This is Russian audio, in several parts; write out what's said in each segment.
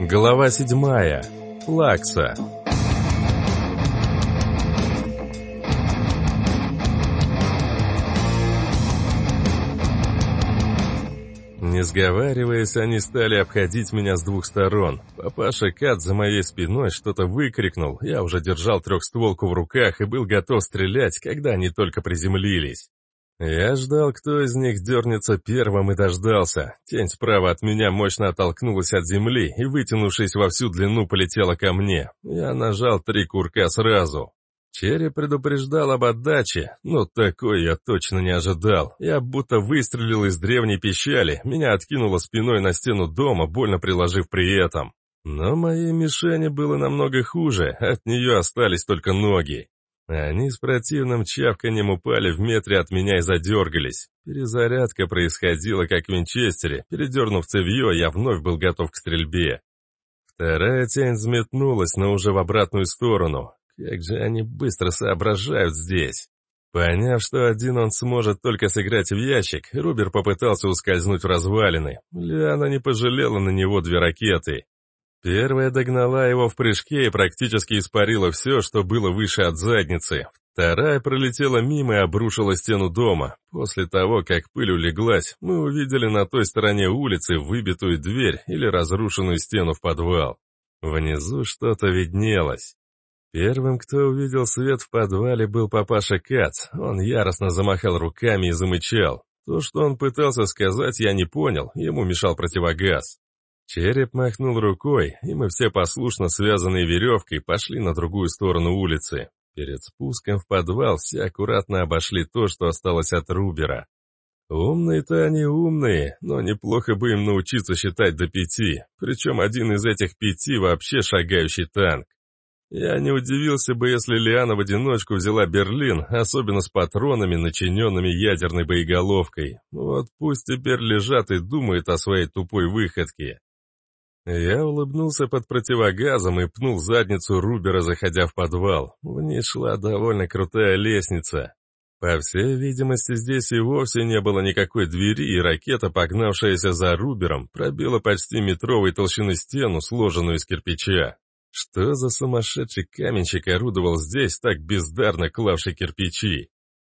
Глава седьмая. Плакса. Не сговариваясь, они стали обходить меня с двух сторон. Папаша Кат за моей спиной что-то выкрикнул. Я уже держал трехстволку в руках и был готов стрелять, когда они только приземлились. Я ждал, кто из них дернется первым и дождался. Тень справа от меня мощно оттолкнулась от земли и, вытянувшись во всю длину, полетела ко мне. Я нажал три курка сразу. Черри предупреждал об отдаче, но такой я точно не ожидал. Я будто выстрелил из древней пищали, меня откинуло спиной на стену дома, больно приложив при этом. Но моей мишени было намного хуже, от нее остались только ноги. Они с противным чавканьем упали в метре от меня и задергались. Перезарядка происходила, как в Винчестере. Передернув цевье, я вновь был готов к стрельбе. Вторая тень взметнулась, но уже в обратную сторону. Как же они быстро соображают здесь. Поняв, что один он сможет только сыграть в ящик, Рубер попытался ускользнуть в развалины. Лиана не пожалела на него две ракеты. Первая догнала его в прыжке и практически испарила все, что было выше от задницы. Вторая пролетела мимо и обрушила стену дома. После того, как пыль улеглась, мы увидели на той стороне улицы выбитую дверь или разрушенную стену в подвал. Внизу что-то виднелось. Первым, кто увидел свет в подвале, был папаша Кац. Он яростно замахал руками и замычал. То, что он пытался сказать, я не понял, ему мешал противогаз. Череп махнул рукой, и мы все послушно связанные веревкой пошли на другую сторону улицы. Перед спуском в подвал все аккуратно обошли то, что осталось от Рубера. Умные-то они умные, но неплохо бы им научиться считать до пяти, причем один из этих пяти вообще шагающий танк. Я не удивился бы, если Лиана в одиночку взяла Берлин, особенно с патронами, начиненными ядерной боеголовкой. Вот пусть теперь лежат и думают о своей тупой выходке. Я улыбнулся под противогазом и пнул задницу Рубера, заходя в подвал. Вниз шла довольно крутая лестница. По всей видимости, здесь и вовсе не было никакой двери, и ракета, погнавшаяся за Рубером, пробила почти метровой толщины стену, сложенную из кирпича. Что за сумасшедший каменщик орудовал здесь, так бездарно клавший кирпичи?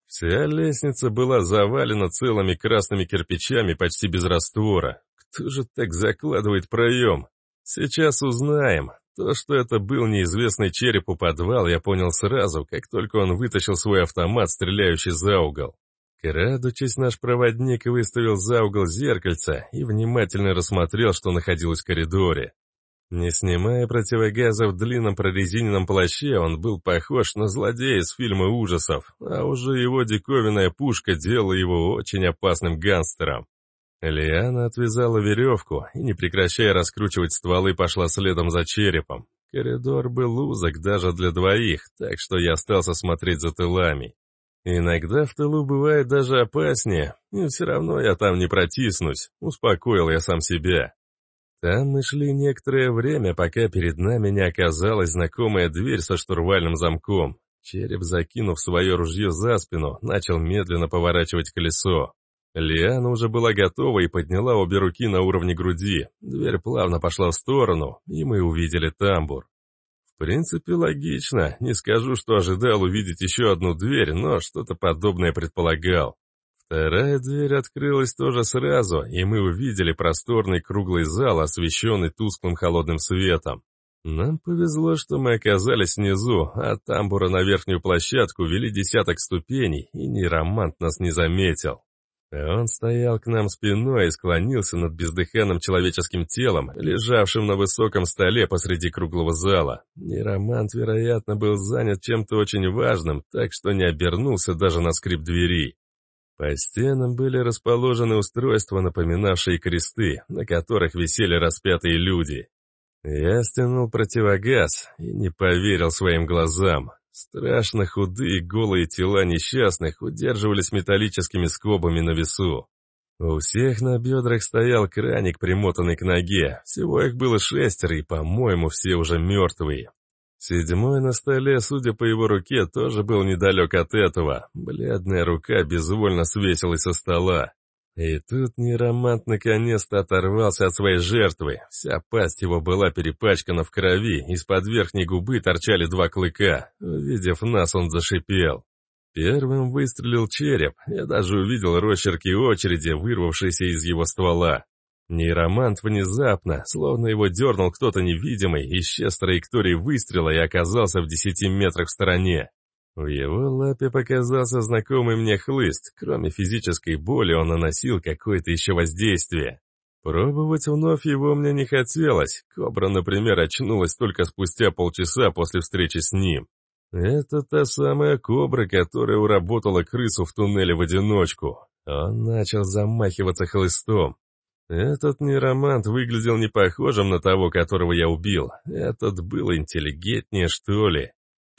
Вся лестница была завалена целыми красными кирпичами почти без раствора. Кто же так закладывает проем? Сейчас узнаем. То, что это был неизвестный череп у подвал, я понял сразу, как только он вытащил свой автомат, стреляющий за угол. Крадучись, наш проводник выставил за угол зеркальца и внимательно рассмотрел, что находилось в коридоре. Не снимая противогаза в длинном прорезиненном плаще, он был похож на злодея из фильма ужасов, а уже его диковинная пушка делала его очень опасным гангстером. Лиана отвязала веревку и, не прекращая раскручивать стволы, пошла следом за черепом. Коридор был узок даже для двоих, так что я остался смотреть за тылами. Иногда в тылу бывает даже опаснее, и все равно я там не протиснусь, успокоил я сам себя. Там мы шли некоторое время, пока перед нами не оказалась знакомая дверь со штурвальным замком. Череп, закинув свое ружье за спину, начал медленно поворачивать колесо. Лиана уже была готова и подняла обе руки на уровне груди. Дверь плавно пошла в сторону, и мы увидели тамбур. В принципе, логично. Не скажу, что ожидал увидеть еще одну дверь, но что-то подобное предполагал. Вторая дверь открылась тоже сразу, и мы увидели просторный круглый зал, освещенный тусклым холодным светом. Нам повезло, что мы оказались внизу, а тамбура на верхнюю площадку вели десяток ступеней, и нейромант нас не заметил. Он стоял к нам спиной и склонился над бездыханным человеческим телом, лежавшим на высоком столе посреди круглого зала. Неромант, вероятно, был занят чем-то очень важным, так что не обернулся даже на скрип двери. По стенам были расположены устройства, напоминавшие кресты, на которых висели распятые люди. Я стянул противогаз и не поверил своим глазам. Страшно худые голые тела несчастных удерживались металлическими скобами на весу. У всех на бедрах стоял краник, примотанный к ноге. Всего их было шестеро, и, по-моему, все уже мертвые. Седьмой на столе, судя по его руке, тоже был недалек от этого. Бледная рука безвольно свесилась со стола. И тут Неромант наконец-то оторвался от своей жертвы. Вся пасть его была перепачкана в крови, из-под верхней губы торчали два клыка. Увидев нас, он зашипел. Первым выстрелил череп, я даже увидел росчерки очереди, вырвавшиеся из его ствола. Нейромант внезапно, словно его дернул кто-то невидимый, исчез с траектории выстрела и оказался в десяти метрах в стороне. В его лапе показался знакомый мне хлыст. Кроме физической боли, он наносил какое-то еще воздействие. Пробовать вновь его мне не хотелось. Кобра, например, очнулась только спустя полчаса после встречи с ним. Это та самая кобра, которая уработала крысу в туннеле в одиночку. Он начал замахиваться хлыстом. Этот неромант выглядел не похожим на того, которого я убил. Этот был интеллигентнее, что ли.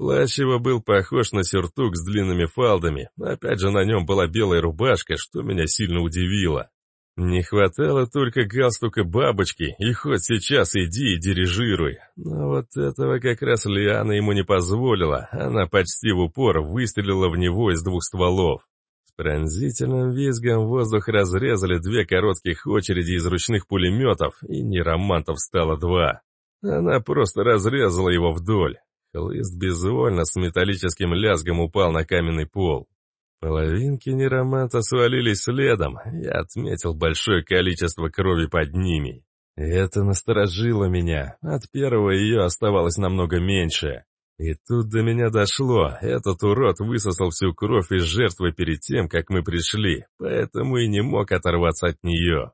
Плащ его был похож на сюртук с длинными фалдами. Опять же, на нем была белая рубашка, что меня сильно удивило. Не хватало только галстука бабочки, и хоть сейчас иди и дирижируй. Но вот этого как раз Лиана ему не позволила, она почти в упор выстрелила в него из двух стволов. С пронзительным визгом воздух разрезали две коротких очереди из ручных пулеметов, и неромантов стало два. Она просто разрезала его вдоль. Хлыст безвольно с металлическим лязгом упал на каменный пол. Половинки нероманта свалились следом, я отметил большое количество крови под ними. Это насторожило меня, от первого ее оставалось намного меньше. И тут до меня дошло, этот урод высосал всю кровь из жертвы перед тем, как мы пришли, поэтому и не мог оторваться от нее.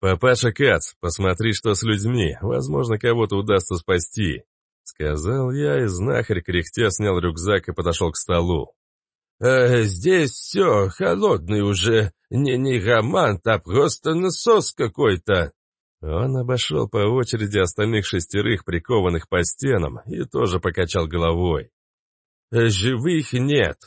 «Папаша Кац, посмотри, что с людьми, возможно, кого-то удастся спасти. Сказал я, и знахарь кряхтя снял рюкзак и подошел к столу. «Э, «Здесь все холодный уже, не не гамант, а просто насос какой-то». Он обошел по очереди остальных шестерых, прикованных по стенам, и тоже покачал головой. «Э, «Живых нет».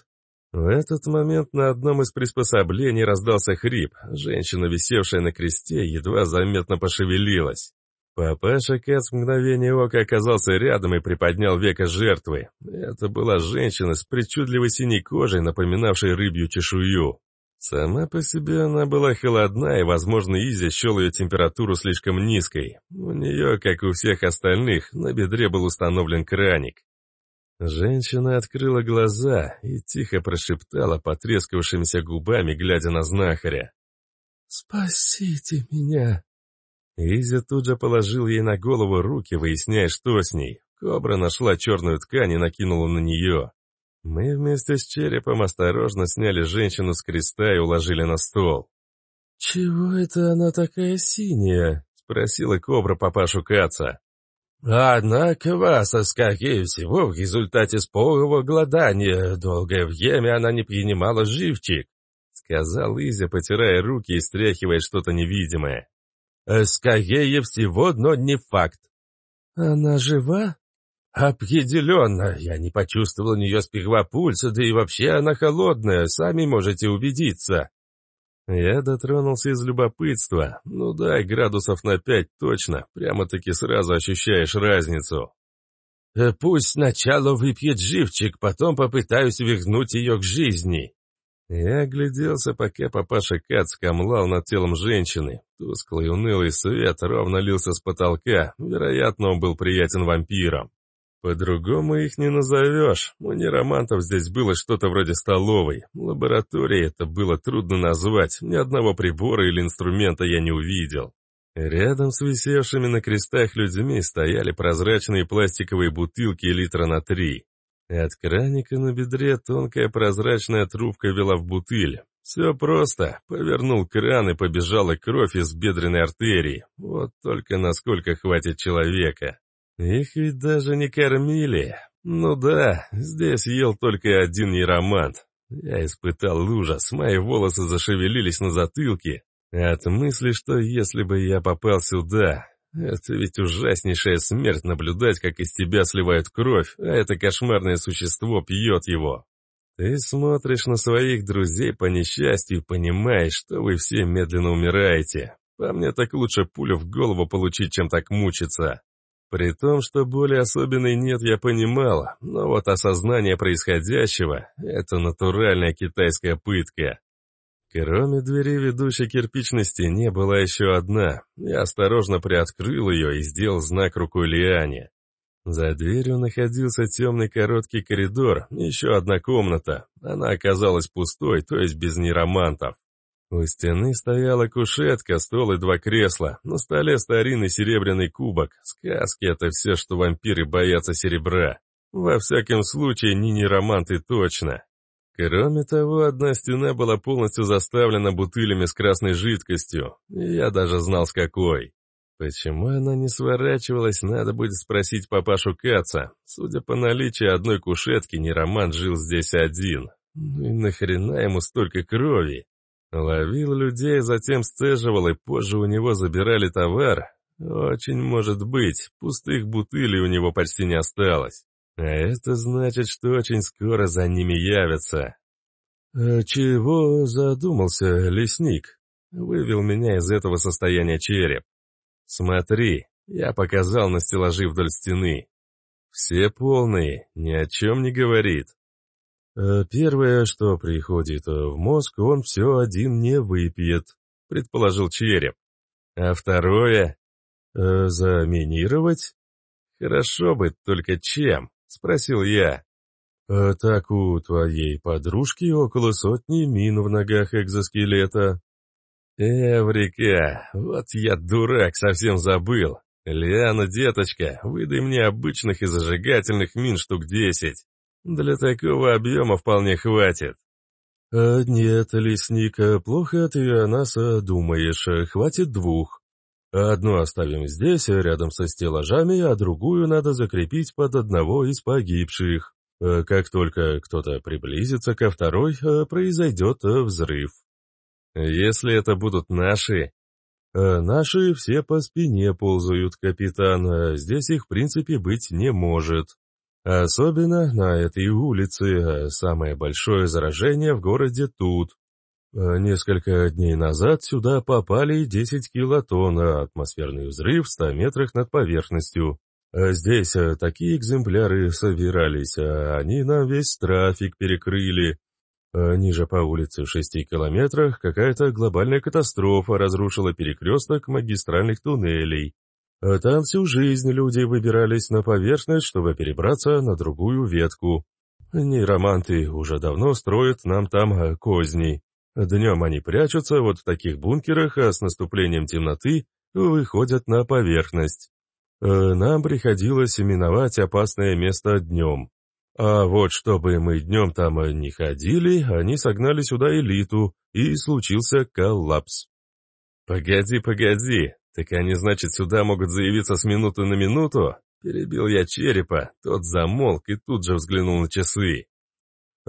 В этот момент на одном из приспособлений раздался хрип. Женщина, висевшая на кресте, едва заметно пошевелилась. Папаша Кэт в мгновение ока оказался рядом и приподнял века жертвы. Это была женщина с причудливой синей кожей, напоминавшей рыбью чешую. Сама по себе она была холодна, и, возможно, Изя счел ее температуру слишком низкой. У нее, как и у всех остальных, на бедре был установлен краник. Женщина открыла глаза и тихо прошептала потрескавшимися губами, глядя на знахаря. «Спасите меня!» Изя тут же положил ей на голову руки, выясняя, что с ней. Кобра нашла черную ткань и накинула на нее. Мы вместе с черепом осторожно сняли женщину с креста и уложили на стол. «Чего это она такая синяя?» — спросила кобра папашу Каца. «Однако вас, скорее всего, в результате спорого голодания долгое время она не принимала живчик», — сказал Изя, потирая руки и стряхивая что-то невидимое. Э, скорее всего, но не факт. Она жива? Определенно. Я не почувствовал у нее сперва пульса, да и вообще она холодная, сами можете убедиться. Я дотронулся из любопытства. Ну да, градусов на пять точно. Прямо-таки сразу ощущаешь разницу. Э, пусть сначала выпьет живчик, потом попытаюсь вернуть ее к жизни. Я огляделся, пока папаша Кац камлал над телом женщины. Тусклый унылый свет ровно лился с потолка, вероятно, он был приятен вампирам. По-другому их не назовешь. У неромантов здесь было что-то вроде столовой. Лабораторией это было трудно назвать, ни одного прибора или инструмента я не увидел. Рядом с висевшими на крестах людьми стояли прозрачные пластиковые бутылки литра на три. От краника на бедре тонкая прозрачная трубка вела в бутыль. Все просто. Повернул кран и побежала кровь из бедренной артерии. Вот только насколько хватит человека. Их ведь даже не кормили. Ну да, здесь ел только один нейромант. Я испытал ужас, мои волосы зашевелились на затылке. От мысли, что если бы я попал сюда, это ведь ужаснейшая смерть наблюдать, как из тебя сливают кровь, а это кошмарное существо пьет его. Ты смотришь на своих друзей по несчастью и понимаешь, что вы все медленно умираете. По мне так лучше пулю в голову получить, чем так мучиться. При том, что боли особенной нет, я понимал, но вот осознание происходящего — это натуральная китайская пытка. Кроме двери, ведущей кирпичной стене, была еще одна. Я осторожно приоткрыл ее и сделал знак рукой Лиане. За дверью находился темный короткий коридор, еще одна комната. Она оказалась пустой, то есть без неромантов. У стены стояла кушетка, стол и два кресла. На столе старинный серебряный кубок. Сказки — это все, что вампиры боятся серебра. Во всяком случае, не нероманты точно. Кроме того, одна стена была полностью заставлена бутылями с красной жидкостью. Я даже знал, с какой. Почему она не сворачивалась, надо будет спросить папашу Каца. Судя по наличию одной кушетки, Нероман жил здесь один. Ну и нахрена ему столько крови? Ловил людей, затем сцеживал, и позже у него забирали товар. Очень может быть, пустых бутылей у него почти не осталось. А это значит, что очень скоро за ними явятся. «А чего задумался лесник?» Вывел меня из этого состояния череп. «Смотри», — я показал на стеллажи вдоль стены. «Все полные, ни о чем не говорит». «А «Первое, что приходит в мозг, он все один не выпьет», — предположил череп. «А второе?» «Э, «Заминировать?» «Хорошо бы, только чем?» — спросил я. «А так у твоей подружки около сотни мин в ногах экзоскелета». «Эврика, вот я дурак, совсем забыл. Лиана, деточка, выдай мне обычных и зажигательных мин штук десять. Для такого объема вполне хватит». А «Нет, лесник, плохо ты о нас думаешь, хватит двух. Одну оставим здесь, рядом со стеллажами, а другую надо закрепить под одного из погибших. Как только кто-то приблизится ко второй, произойдет взрыв». Если это будут наши... Наши все по спине ползают, капитан, здесь их в принципе быть не может. Особенно на этой улице, самое большое заражение в городе тут. Несколько дней назад сюда попали 10 килотонн, атмосферный взрыв в 100 метрах над поверхностью. Здесь такие экземпляры собирались, они нам весь трафик перекрыли. Ниже по улице в шести километрах какая-то глобальная катастрофа разрушила перекресток магистральных туннелей. Там всю жизнь люди выбирались на поверхность, чтобы перебраться на другую ветку. Нейроманты уже давно строят нам там э, козни. Днем они прячутся вот в таких бункерах, а с наступлением темноты выходят на поверхность. Э, нам приходилось именовать опасное место днем. А вот чтобы мы днем там не ходили, они согнали сюда элиту, и случился коллапс. «Погоди, погоди, так они, значит, сюда могут заявиться с минуты на минуту?» Перебил я черепа, тот замолк и тут же взглянул на часы.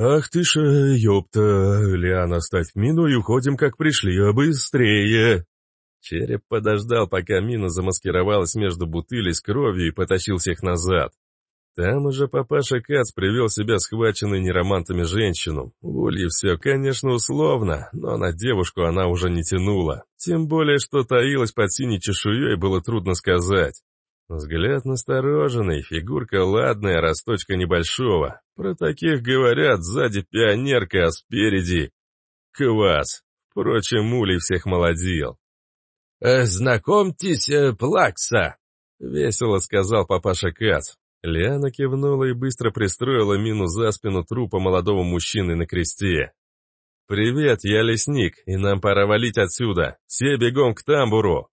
«Ах ты ж, ёпта, Лиана, ставь мину и уходим, как пришли, а быстрее!» Череп подождал, пока мина замаскировалась между бутылей с кровью и потащил всех назад. Там уже папаша Кац привел себя схваченной неромантами женщину. В все, конечно, условно, но на девушку она уже не тянула. Тем более, что таилась под синей чешуей, было трудно сказать. Взгляд настороженный, фигурка ладная, росточка небольшого. Про таких говорят, сзади пионерка, а спереди... Квас. Впрочем, Улей всех молодил. «Э, «Знакомьтесь, э, Плакса», — весело сказал папаша Кац. Лиана кивнула и быстро пристроила мину за спину трупа молодого мужчины на кресте. «Привет, я лесник, и нам пора валить отсюда. Все бегом к тамбуру!»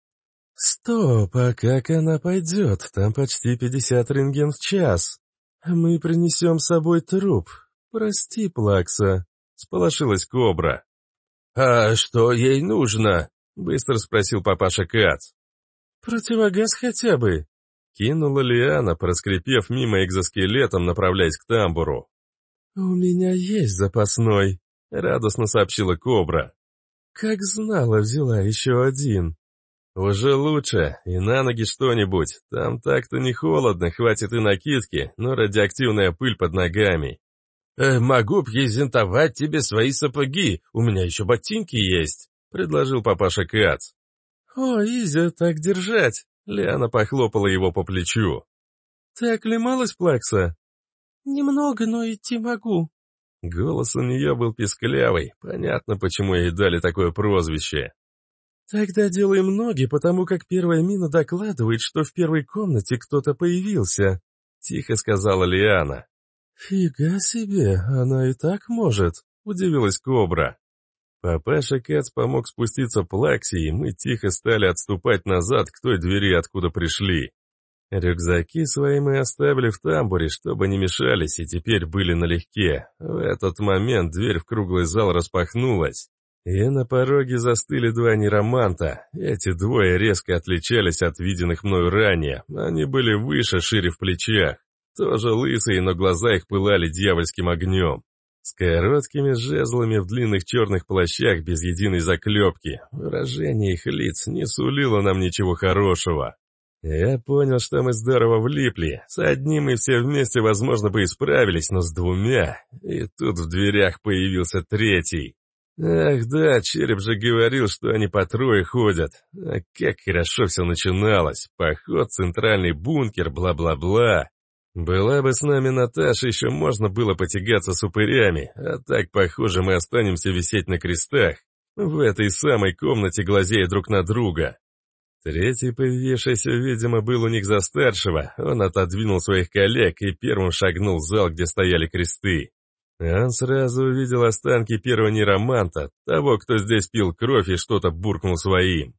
«Стоп, а как она пойдет? Там почти пятьдесят рентген в час. Мы принесем с собой труп. Прости, Плакса», — сполошилась Кобра. «А что ей нужно?» — быстро спросил папаша Кац. «Противогаз хотя бы», Кинула Лиана, проскрипев мимо экзоскелетом, направляясь к тамбуру. «У меня есть запасной», — радостно сообщила Кобра. «Как знала, взяла еще один». «Уже лучше, и на ноги что-нибудь. Там так-то не холодно, хватит и накидки, но радиоактивная пыль под ногами». «Э, «Могу презентовать тебе свои сапоги, у меня еще ботинки есть», — предложил папаша Кац. «О, Изя, так держать!» Лиана похлопала его по плечу. «Ты оклемалась, Плакса?» «Немного, но идти могу». Голос у нее был писклявый, понятно, почему ей дали такое прозвище. «Тогда делаем ноги, потому как первая мина докладывает, что в первой комнате кто-то появился», — тихо сказала Лиана. «Фига себе, она и так может», — удивилась Кобра. Папаша Кац помог спуститься Плакси, и мы тихо стали отступать назад к той двери, откуда пришли. Рюкзаки свои мы оставили в тамбуре, чтобы не мешались, и теперь были налегке. В этот момент дверь в круглый зал распахнулась, и на пороге застыли два нероманта. Эти двое резко отличались от виденных мною ранее, они были выше, шире в плечах. Тоже лысые, но глаза их пылали дьявольским огнем. С короткими жезлами в длинных черных плащах без единой заклепки. Выражение их лиц не сулило нам ничего хорошего. Я понял, что мы здорово влипли. С одним мы все вместе, возможно, бы исправились, но с двумя... И тут в дверях появился третий. Ах да, Череп же говорил, что они по трое ходят. А как хорошо все начиналось. Поход, центральный бункер, бла-бла-бла. Была бы с нами Наташа, еще можно было потягаться с упырями, а так, похоже, мы останемся висеть на крестах, в этой самой комнате глазея друг на друга. Третий появившийся, видимо, был у них за старшего, он отодвинул своих коллег и первым шагнул в зал, где стояли кресты. Он сразу увидел останки первого нероманта, того, кто здесь пил кровь и что-то буркнул своим.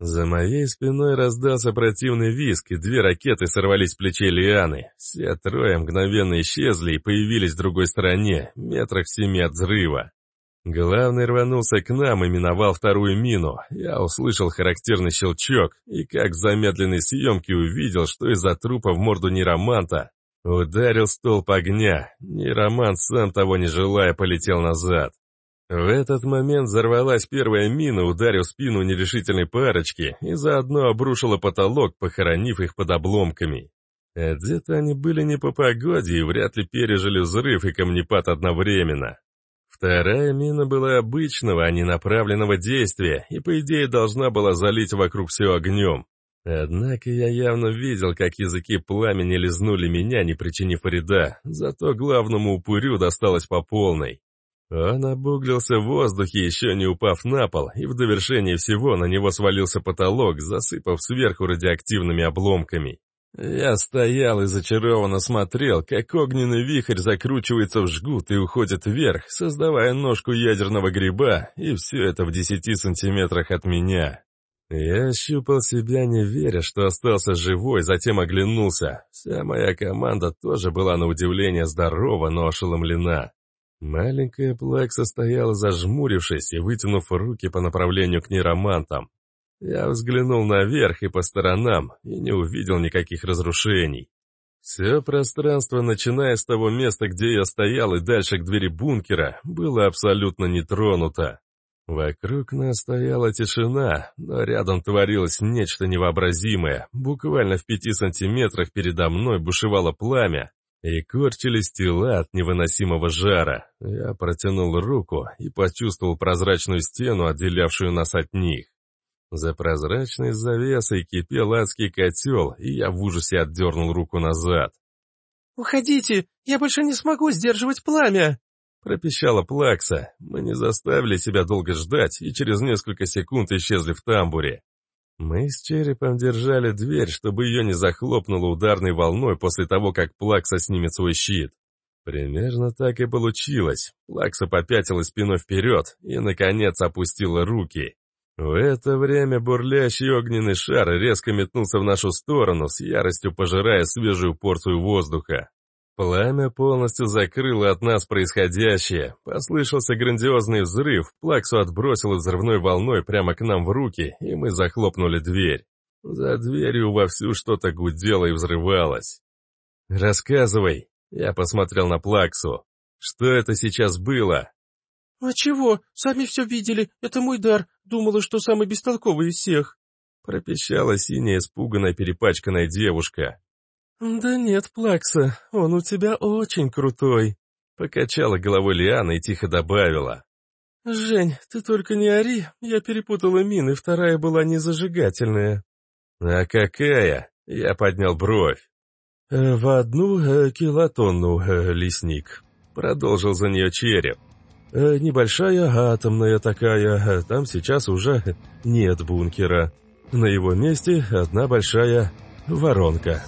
За моей спиной раздался противный виск, и две ракеты сорвались с плечей Лианы. Все трое мгновенно исчезли и появились в другой стороне, метрах семи от взрыва. Главный рванулся к нам и миновал вторую мину. Я услышал характерный щелчок, и как в замедленной съемке увидел, что из-за трупа в морду Нероманта ударил столб огня. Неромант, сам того не желая, полетел назад. В этот момент взорвалась первая мина, ударив спину нерешительной парочки и заодно обрушила потолок, похоронив их под обломками. Одеты они были не по погоде и вряд ли пережили взрыв и камнепад одновременно. Вторая мина была обычного, а не направленного действия, и по идее должна была залить вокруг все огнем. Однако я явно видел, как языки пламени лизнули меня, не причинив вреда, зато главному упырю досталось по полной. Он обуглился в воздухе, еще не упав на пол, и в довершение всего на него свалился потолок, засыпав сверху радиоактивными обломками. Я стоял и зачарованно смотрел, как огненный вихрь закручивается в жгут и уходит вверх, создавая ножку ядерного гриба, и все это в десяти сантиметрах от меня. Я ощупал себя, не веря, что остался живой, затем оглянулся. Вся моя команда тоже была на удивление здорова, но ошеломлена. Маленькая Плакса стояла зажмурившись и вытянув руки по направлению к нейромантам. Я взглянул наверх и по сторонам и не увидел никаких разрушений. Все пространство, начиная с того места, где я стоял, и дальше к двери бункера, было абсолютно нетронуто. Вокруг нас стояла тишина, но рядом творилось нечто невообразимое. Буквально в пяти сантиметрах передо мной бушевало пламя, и корчились тела от невыносимого жара. Я протянул руку и почувствовал прозрачную стену, отделявшую нас от них. За прозрачной завесой кипел адский котел, и я в ужасе отдернул руку назад. «Уходите! Я больше не смогу сдерживать пламя!» Пропищала Плакса. Мы не заставили себя долго ждать, и через несколько секунд исчезли в тамбуре. Мы с черепом держали дверь, чтобы ее не захлопнуло ударной волной после того, как Плакса снимет свой щит. Примерно так и получилось. Плакса попятилась спиной вперед и, наконец, опустила руки. В это время бурлящий огненный шар резко метнулся в нашу сторону, с яростью пожирая свежую порцию воздуха. Пламя полностью закрыло от нас происходящее. Послышался грандиозный взрыв, плаксу отбросило взрывной волной прямо к нам в руки, и мы захлопнули дверь. За дверью вовсю что-то гудело и взрывалось. «Рассказывай!» Я посмотрел на Плаксу. «Что это сейчас было?» «А чего? Сами все видели. Это мой дар. Думала, что самый бестолковый из всех». Пропищала синяя, испуганная, перепачканная девушка. «Да нет, Плакса, он у тебя очень крутой», — покачала головой Лиана и тихо добавила. «Жень, ты только не ори, я перепутала мины, вторая была незажигательная». «А какая?» — я поднял бровь. «Э, «В одну э, килотонну, э, лесник», — продолжил за нее череп. Э, «Небольшая атомная такая, там сейчас уже нет бункера. На его месте одна большая воронка».